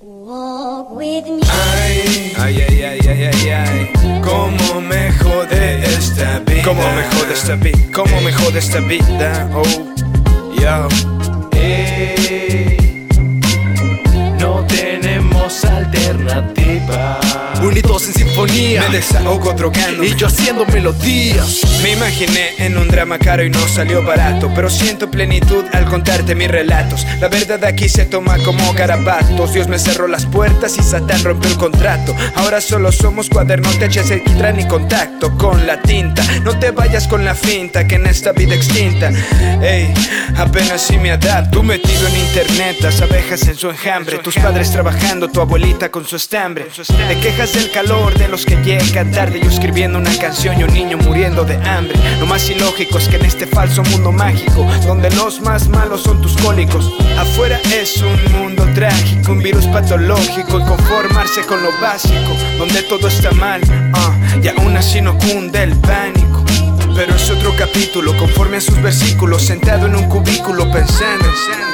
Walk with me. Ay, ay, ay, ay, ay, ay, ay. Cómo me jode esta vida. Cómo me jode esta vida. Cómo me jode esta vida. Oh, yo. Ey, desahogo drogando. y yo haciendo melodías. Me imaginé en un drama caro y no salió barato Pero siento plenitud al contarte mis relatos. La verdad aquí se toma como garabatos Dios me cerró las puertas y Satán rompió el contrato. Ahora solo somos cuadernos de HC ni contacto con la tinta. No te vayas con la finta que en esta vida extinta Ey, apenas si me adapto. Tú metido en internet, las abejas en su enjambre. Tus padres trabajando, tu abuelita con su estambre. Te quejas del calor de los que llegan tarde Yo escribiendo una canción y un niño muriendo de hambre. Lo más ilógico es que en este falso mundo mágico Donde los más malos son tus cólicos Afuera es un mundo trágico, un virus patológico Y conformarse con lo básico, donde todo está mal ah, Y aún así no cunde el pánico. Pero es otro capítulo, conforme a sus versículos, sentado en un cubículo pensando,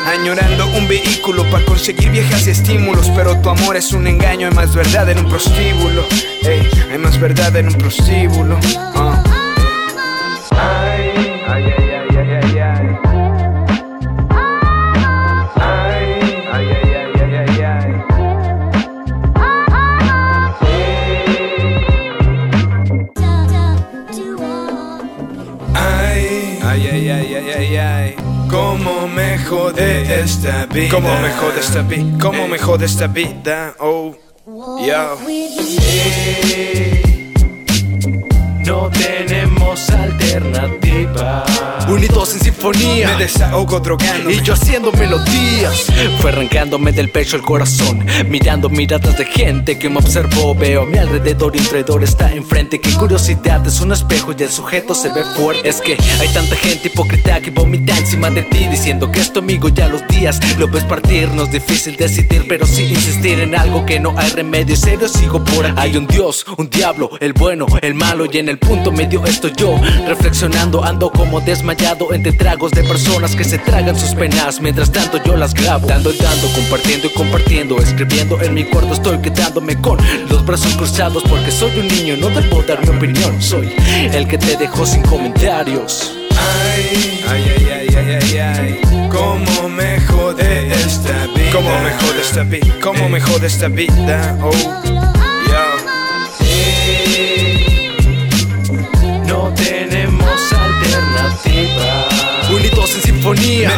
añorando un vehículo para conseguir viejas y estímulos. Pero tu amor es un engaño, hay más verdad en un prostíbulo. Ey, hay más verdad en un prostíbulo. ah. Ay, ay, ay, ay, ay, ay, ay. Ay, ay, ay, ay, ay, Cómo me jode esta vida. Cómo me jode esta vida. Cómo me jode esta vida. Oh, yo. No tenemos alternativa. Unidos en sinfonía Me desahogo drogando. y yo haciendo melodías. Fue arrancándome del pecho el corazón, mirando miradas de gente que me observó. Veo a mi alrededor y un traidor está enfrente. Qué curiosidad, es un espejo y el sujeto se ve fuerte. Es que hay tanta gente hipócrita que vomita encima de ti, diciendo que es tu amigo ya los días. Lo ves partir, no es difícil decidir, pero sí insistir en algo que no hay remedio. Serio, sigo por aquí. Hay un Dios, un diablo, el bueno, el malo, y en el punto medio estoy yo. Reflexionando, ando como desmayado entre tragos de personas que se tragan sus penas. Mientras tanto, yo las grabo, dando y dando, compartiendo y compartiendo. Escribiendo en mi cuarto, estoy quedándome con los brazos cruzados porque soy un niño. No debo dar mi opinión, soy el que te dejó sin comentarios. Ay, ay, ay, ay, ay, ay, ay. Cómo me jode esta vida. Cómo me jode esta vida. Cómo me jode esta vida. Oh,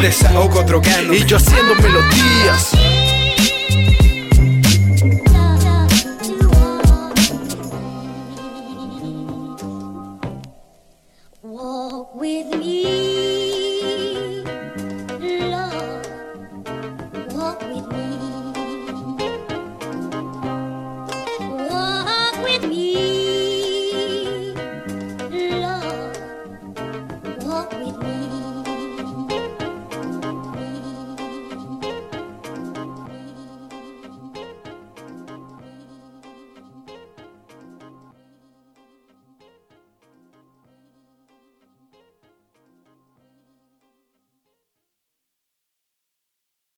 desahogo drogando. Y yo haciendo melodías. Walk with me.